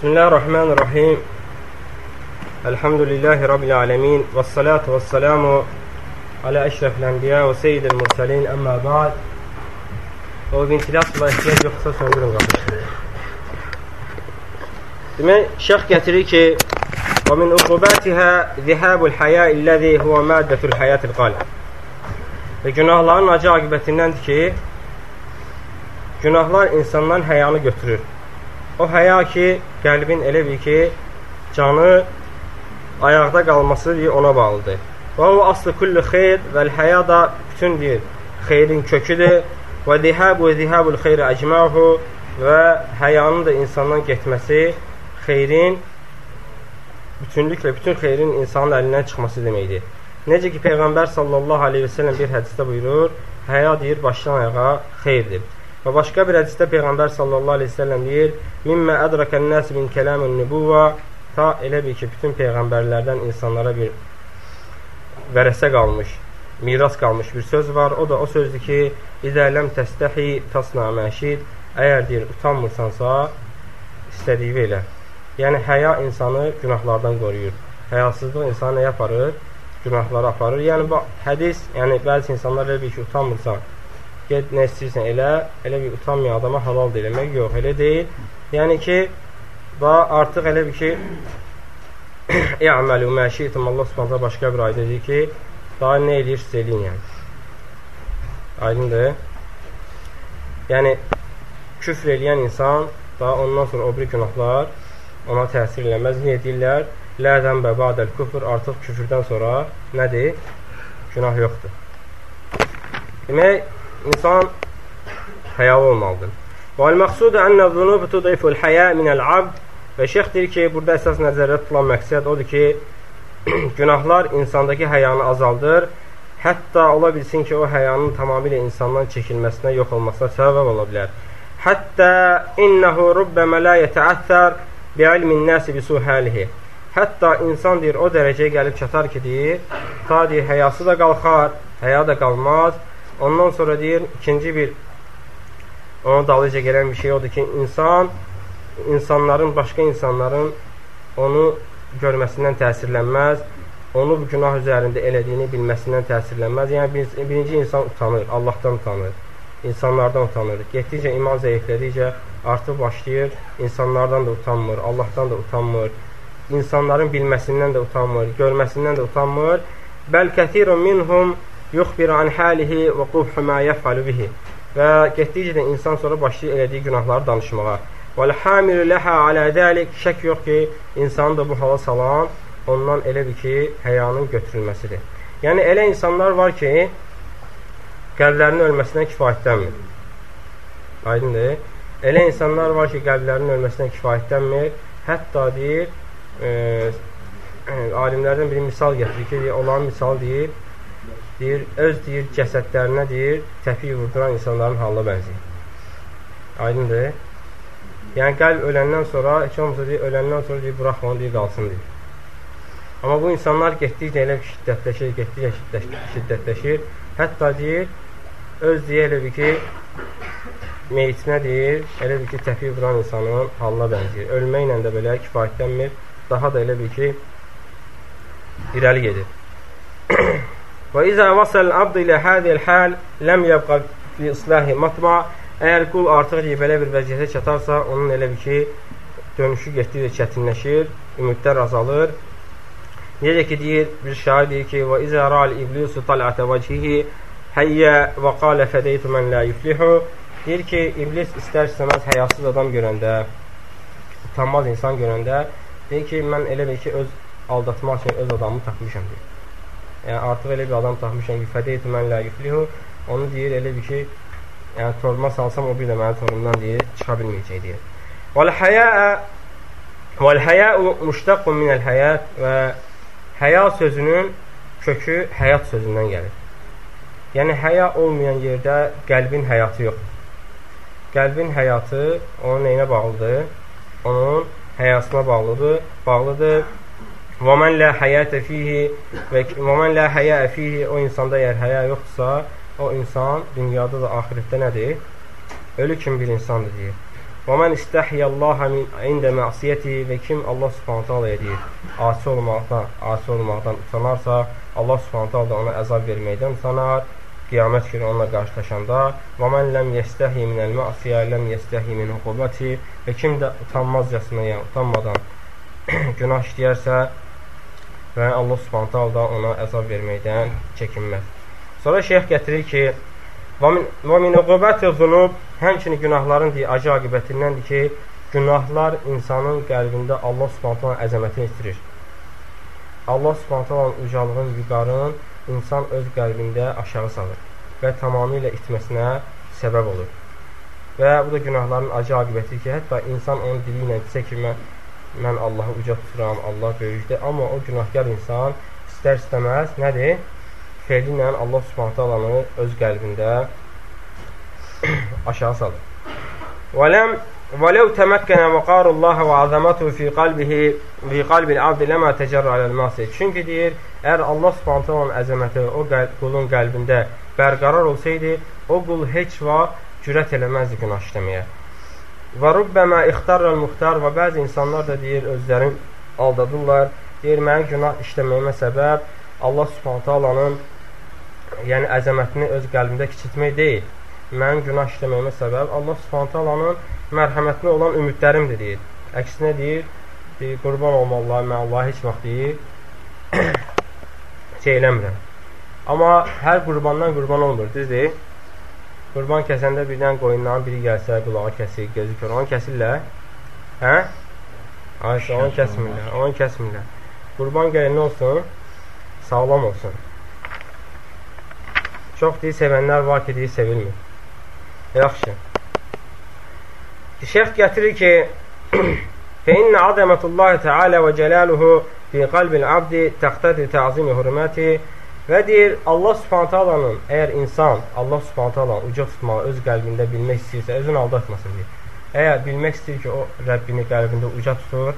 Bismillahirrahmanirrahim. Elhamdülillahi Rabbil alemin. Və salatu və salamu alə əşrəfil ənbiya və seyyidil mürsəlin. Əmmə ba'd. O ventilasyola ehtiyac yoxsa söndürün qapısını. Demək, şeyx gətirir ki, və min uqubətihə zihabul həyə illəzi huvə məddətul həyətil qalb. Və günahların acı aqibətindəndir ki, günahlar insandan həyanı götürür. O həya ki, qəlbin elə bil ki, canı ayaqda qalması deyir, ona bağlıdır. Və o aslı kullu xeyr və həya da bütün deyir, xeyrin köküdür. Və zihabu zihabul xeyri əcmahu və həyanın da insandan getməsi xeyrin bütünlüklə bütün xeyrin insanın əlindən çıxması deməkdir. Necə ki Peyğəmbər sallallahu aleyhi və səlləm bir hədisdə buyurur, həya deyir başdan ayağa xeyirdir. Və başqa bir hədisdə Peyğəmbər sallallahu aleyhi ve sellem deyir, Mimmə ədrəkən nəs min kələmin nübuvva ta elə bir ki, bütün peyğəmbərlərdən insanlara bir vərəsə qalmış, miras qalmış bir söz var. O da o sözdür ki, İzələm təstəhi tasna məşid Əgər deyir, utanmırsansa, istədiyi elə. Yəni, həya insanı günahlardan qoruyur. Həyasızlıq insanı nə yaparır? Günahları aparır. Yəni, bu hədis, yəni bəzi insanlar elə bir ki, utanmırsan, get nə istəyirsən elə, elə bir utanmayan adama halal demək yox, elə deyil. Yəni ki, və artıq elə bir ki, İ'məlu məşitum Allah Subhanahu başqa bir ayədə deyir ki, daha nə eləyirsiz eləyin yəni. Aydındır? Yəni küfr eləyən insan daha ondan sonra o bir günahlar ona təsir eləməz. Niyə deyirlər? Lə zəmbə ba'dəl küfr artıq küfrdən sonra nədir? Günah yoxdur. Demək, insan həyalı olmalıdır. Və məqsudu ənə zunub tudiful həyə minəl abd və şeyx deyir ki, burada əsas nəzərdə tutulan məqsəd odur ki, günahlar insandakı həyanı azaldır. Hətta ola bilsin ki, o həyanın tamamilə insandan çəkilməsinə, yox olmasına səbəb ola bilər. Hətta innəhu rubbəmə la yətəəthər bi ilmin nəsi bi suhəlihi. Hətta insan deyir, o dərəcəyə gəlib çatar ki, deyir, ta deyir, həyası da qalxar, həya da qalmaz Ondan sonra deyir, ikinci bir onun dalıca gələn bir şey odur ki, insan insanların, başqa insanların onu görməsindən təsirlənməz, onu bu günah üzərində elədiyini bilməsindən təsirlənməz. Yəni, bir, birinci insan utanır, Allahdan utanır, insanlardan utanır. Getdikcə iman zəiflədikcə artıq başlayır, insanlardan da utanmır, Allahdan da utanmır, insanların bilməsindən də utanmır, görməsindən də utanmır. Bəl kəthirun minhum yuxbiru an halihi və qubhu ma yef'alu bihi. Və getdikcə də insan sonra başlayır elədiyi günahları danışmağa. Və hamilu laha ala zalik şək yox ki, insanı da bu hala salan ondan elə bir ki, həyanın götürülməsidir. Yəni elə insanlar var ki, qəlblərinin ölməsinə kifayətlənmir. Aydındır? Elə insanlar var ki, qəlblərinin ölməsinə kifayətlənmir. Hətta deyir, e, e, alimlərdən bir misal gətirir ki, olan misal deyir, deyir, öz deyir, cəsədlərinə deyir, təpi vurduran insanların halına bənzəyir. Aydındır. Yəni, qəlb öləndən sonra, heç olmasa deyir, öləndən sonra deyir, burax onu deyir, qalsın deyir. Amma bu insanlar getdikcə elə şiddətləşir, getdikcə şiddətləşir. Hətta deyir, öz deyir, elə bir ki, meyitinə deyir, elə bir ki, təpi vuran insanın halına bənzəyir. Ölməklə də belə kifayətlənmir, daha da elə bir ki, irəli gedir. Və izə vasəl abd ilə hədiyəl həl ləm yəbqa fi islahi matma Əgər qul artıq belə bir vəziyyətə çatarsa, onun elə bir ki, dönüşü getdikcə çətinləşir, ümidlər azalır. Necə ki, deyir, bir şair deyir ki, və izə rəal iblisu talətə vəcihi həyyə və qalə fədeytu mən lə yuflihu Deyir ki, iblis istər-istəməz həyasız adam görəndə, utanmaz insan görəndə, deyir ki, mən elə bir ki, öz aldatmaq üçün öz adamımı tapmışam, deyir yəni artıq elə bir adam tapmışam ki, fədeytu mən lə yuflihu, onu deyir elə bir ki, yəni toruma salsam o bir də mənim torumdan deyir, çıxa bilməyəcək deyir. Vəl-həyəə vəl-həyəu müştəqqun minəl həyət və həya sözünün kökü həyat sözündən gəlir. Yəni, həya olmayan yerdə qəlbin həyatı yoxdur. Qəlbin həyatı onun neyinə bağlıdır? Onun həyasına bağlıdır. Bağlıdır Və mən lə həyətə fihi və mən lə həyə fihi o insanda əgər həyə yoxdursa, o insan dünyada da axirətdə nədir? Ölü kimi bir insandır deyir. Və mən istəhiyəllaha min ində məsiyyəti və kim Allah subhanət hala edir, asi olmaqdan, asi olmaqdan utanarsa, Allah subhanət hala ona əzab verməkdən utanar, qiyamət günü onunla qarşılaşanda və mən ləm yəstəhi minəl məsiyə, ləm yəstəhi min hukubəti və kim də utanmazcasına, yəni utanmadan günah işləyərsə və Allah subhanət hala ona əzab verməkdən çəkinməz. Sonra şeyx gətirir ki, Və min uqubəti zunub həmçinin günahların deyə acı aqibətindəndir ki, günahlar insanın qəlbində Allah Subhanahu əzəmətini itirir. Allah Subhanahu ucalığın, vüqarın insan öz qəlbində aşağı salır və tamamilə itməsinə səbəb olur. Və bu da günahların acı aqibətidir ki, hətta insan onun dili ilə desə ki, mən, mən Allahı uca tuturam, Allah böyükdür, amma o günahkar insan istər-istəməz nədir? Feyli ilə Allah Subhanahu öz qəlbində aşağı salır. وَلَمْ وَلَوْ تَمَكَّنَ وَقَارُ اللّٰهَ وَعَظَمَتُهُ فِي قَلْبِهِ فِي قَلْبِ الْعَبْدِ لَمَا تَجَرَّ عَلَى الْمَاسِ Çünki deyir, əgər Allah subhanətə olan əzəməti o qulun qəlbində bərqərar olsaydı, o qul heç vaxt cürət eləməzdi günah işləməyə. Və rubbəmə ixtarral muxtar və bəzi insanlar da deyir, özlərin aldadırlar, deyir, mənim günah işləməyimə səbəb Allah subhanətə alanın yəni əzəmətini öz qəlbində kiçiltmək deyil mənim günah işləməyimə səbəb Allah Subhanahu taalanın mərhəmətinə olan ümidlərimdir deyir. Əksinə deyir, deyir qurban olma Allah, mən Allah heç vaxt deyir şey eləmirəm. Amma hər qurbandan qurban olmur, düzdür? Qurban kəsəndə birdən qoyundan biri gəlsə, qulağı kəsir, gözü kör, onu kəsirlər. Hə? Ayşə, onu kəsmirlər, onu kəsmirlər. Qurban gələn olsun, sağlam olsun. Çox deyir, sevənlər var ki, deyir, sevilmir. Yaxşı. Şeyx gətirir ki, فإن عظمة الله تعالى və cəlaluhu fi qalbil abdi təxtədi təzimi hürməti və deyir, Allah subhanət alanın, əgər insan Allah subhanət alanı uca tutmağı öz qəlbində bilmək istəyirsə, özünü aldatmasın deyir. Əgər bilmək istəyir ki, o Rəbbini qəlbində uca tutur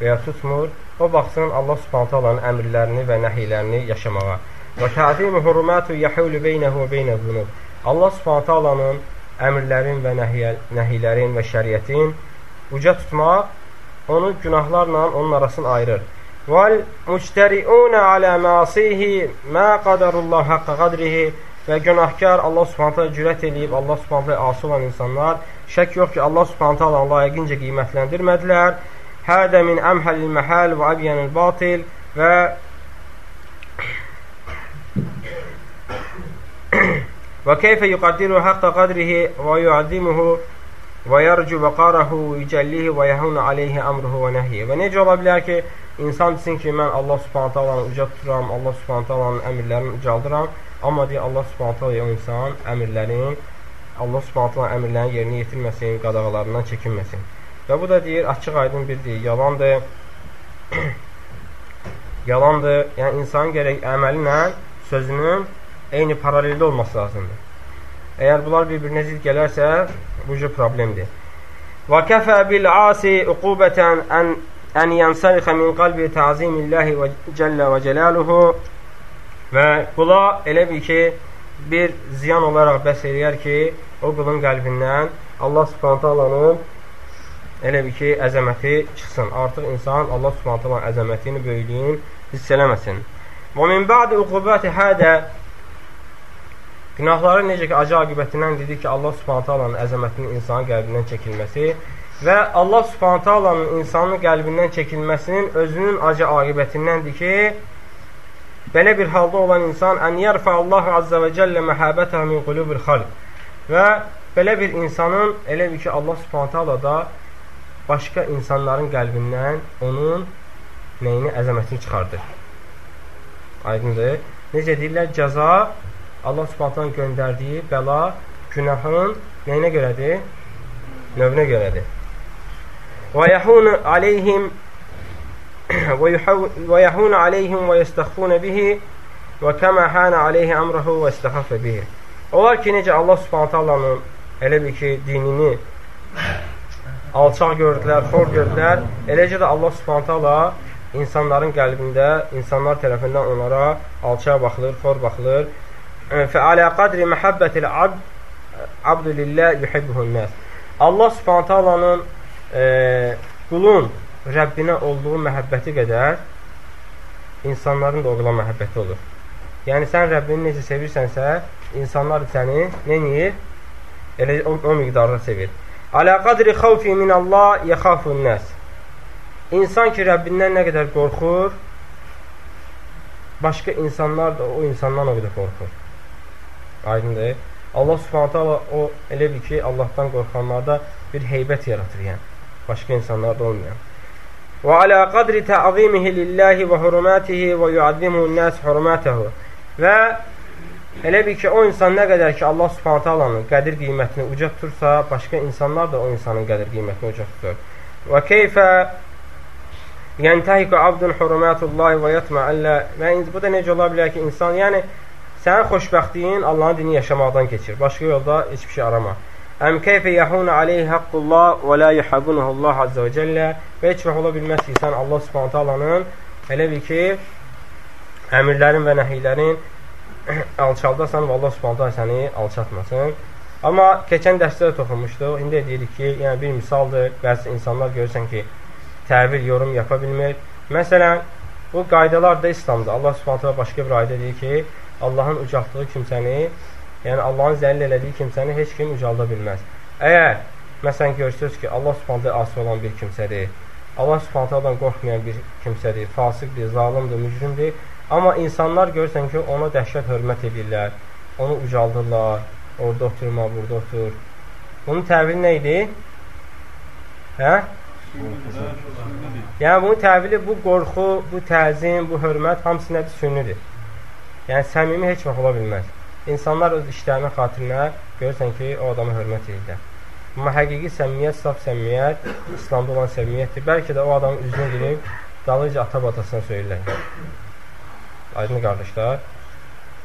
və ya tutmur, o baxsın Allah subhanət alanın əmrlərini və nəhiylərini yaşamağa. Və təzimi hürmətu yəhulü beynəhu və beynə zunub. Allah subhanətə alanın əmrlərin və nəhiylərin və şəriətin uca tutmaq onu günahlarla onun arasını ayırır. Vəl müctəriunə alə məsihi mə qadarullah haqqa qadrihi və günahkar Allah subhanətə cürət eləyib, Allah subhanətə asi olan insanlar şək yox ki, Allah subhanətə alan layiqincə qiymətləndirmədilər. Hədə min əmhəlil məhəl və əbyənil batil və Və keyfə yuqaddiru haqqa qadrihi və yuazzimuhu və yarcu vəqarahu və yücəllihi və yəhunu aleyhi əmruhu və nəhyi. Və necə ola bilər ki, insan desin ki, mən Allah subhanət alanı uca tuturam, Allah subhanət alanın əmirlərini ucaldıram, amma deyir, Allah subhanət alanı insan əmirlərin, Allah subhanət alanın əmirlərini yerinə yetirməsin, qadağalarından çəkinməsin. Və bu da deyir, açıq aydın bir deyir, yalandır. yalandır. Yəni, insan gərək əməli ilə sözünün eyni paraleldə olması lazımdır. Əgər bunlar bir-birinə zid gələrsə, bu cür problemdir. Və kəfə bil asi uqubətən ən ən yansarixə min qalbi təzimilləhi və cəllə və cəlaluhu və qula elə bir ki, bir ziyan olaraq bəs eləyər ki, o qulun qəlbindən Allah subhanətə alanın elə bir ki, əzəməti çıxsın. Artıq insan Allah subhanətə alanın əzəmətini, böyüklüyünü hiss eləməsin. Və min bə'di uqubəti hədə Günahların necə ki, acı aqibətindən dedik ki, Allah subhanətə alanın əzəmətinin insanın qəlbindən çəkilməsi və Allah subhanətə alanın insanın qəlbindən çəkilməsinin özünün acı aqibətindəndir ki, belə bir halda olan insan ən yərfə Allahu azza və cəllə məhabətə min qulubil xalq və belə bir insanın elə bir ki, Allah subhanətə ala da başqa insanların qəlbindən onun neyini, əzəmətini çıxardır. Aydındır. Necə deyirlər? Cəza Allah Subhanahu göndərdiyi bəla günahın nəyinə görədir? Növünə görədir. Və yəhun aleyhim və yəhun aleyhim və yəstəxfun bihi və kəmə hənə aleyhi əmrəhu və istəxafə bihi. Onlar ki, necə Allah Subhanahu elə bir ki, dinini alçaq gördülər, xor gördülər, eləcə də Allah Subhanahu insanların qəlbində, insanlar tərəfindən onlara alçaq baxılır, xor baxılır Fəalə qadri məhəbbətil abd abdu lillah yuhibbuhun nas. Allah subhanətə alanın e, qulun Rəbbinə olduğu məhəbbəti qədər insanların da o qula məhəbbəti olur. Yəni, sən Rəbbini necə sevirsənsə, insanlar səni neyir? Elə o, o miqdarda sevir. Alə qadri xavfi min Allah yəxafun nəs. İnsan ki, Rəbbindən nə qədər qorxur, başqa insanlar da o insandan o qədər qorxur. Aydındır. Allah subhanətə Allah o elə bir ki, Allahdan qorxanlarda bir heybət yaratır, yəni. Başqa insanlarda olmayan. Və alə qadri tə'zimihi lillahi və hurumatihi və yu'azzimuhu nəs hurumatahu. Və elə bir ki, o insan nə qədər ki, Allah subhanətə Allah'ın qədir qiymətini uca tutursa, başqa insanlar da o insanın qədir qiymətini uca tutur. Və keyfə yəntahiqu abdun hurumatullahi və yatma əllə və bu da necə ola bilər ki, insan, yəni sənin xoşbəxtliyin Allahın dini yaşamaqdan keçir. Başqa yolda heç bir şey arama. Əm keyfə yəhunə aleyhi haqqullah və la yuhabbunəhullah azza və cəllə və heç vaxt ola bilməz ki, sən Allah subhanətə alanın elə bir ki, əmirlərin və nəhiylərin alçaldasan və Allah subhanətə səni alçatmasın. Amma keçən dərsdə də toxunmuşduq. İndi deyirik ki, yəni bir misaldır. Bəzi insanlar görürsən ki, təvil, yorum yapa bilmir. Məsələn, bu qaydalar da İslamda. Allah subhanətə başqa bir ayda deyir ki, Allahın ucaltdığı kimsəni Yəni Allahın zəlil elədiyi kimsəni heç kim ucalda bilməz. Əgər məsələn görsünüz ki, Allah Subhanahu asi olan bir kimsədir, Allah Subhanahu qorxmayan bir kimsədir, fasiqdir, zalimdir, mücrimdir, amma insanlar görsən ki, ona dəhşət hörmət edirlər, onu ucaldırlar, orada oturma, burada otur. Bunun təvili nə idi? Hə? Yəni bunun təvili bu qorxu, bu təzim, bu hörmət hamısı nədir? Sünnidir. Yəni səmimi heç vaxt ola bilməz. İnsanlar öz işlərinin xatirinə görürsən ki, o adama hörmət edirlər. Amma həqiqi səmimiyyət, saf səmimiyyət İslamda olan səmimiyyətdir. Bəlkə də o adamın üzünə girib dalıcı ata-batasına söyürlər. Aydın qardaşlar.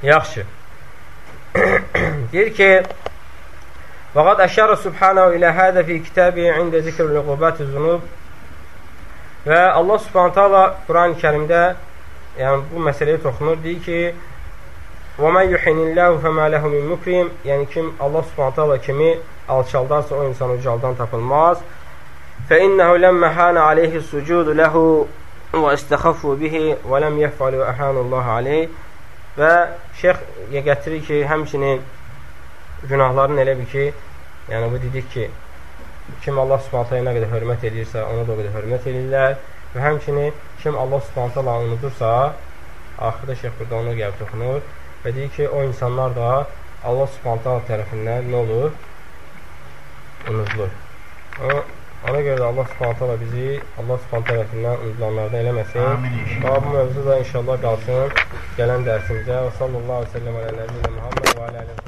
Yaxşı. Deyir ki, Vəqad əşərə subhanahu ilə hədə fi kitabi ində zikr lüqubati zunub və Allah subhanahu taala Quran-ı Kərimdə yəni bu məsələyə toxunur. Deyir ki, Və mən yuhinilləhu fəmə ləhu min mukrim Yəni kim Allah subhanətə Allah kimi alçaldarsa o insan ucaldan tapılmaz. Ləmmə hənə aleyhi sucudu ləhu və istəxafu bihi və ləm yəfəlu əhanullah aleyh və şeyx gətirir ki, həmçinin günahların elə bir ki, yəni bu dedik ki, kim Allah subhanətə nə qədər hörmət edirsə, ona da o qədər hörmət edirlər və həmçinin kim Allah subhanətə unudursa, axırda şeyx burada ona gəlib toxunur və deyir ki, o insanlar da Allah subhanətə tərəfindən nə olur? Unudulur. Ona, ona görə də Allah subhanətə bizi Allah subhanətə tərəfindən unudulanlardan eləməsin. Daha bu mövzu da inşallah qalsın gələn dərsimizə. Və sallallahu aleyhi və səlləm alə nəbiyyina Muhammed və alə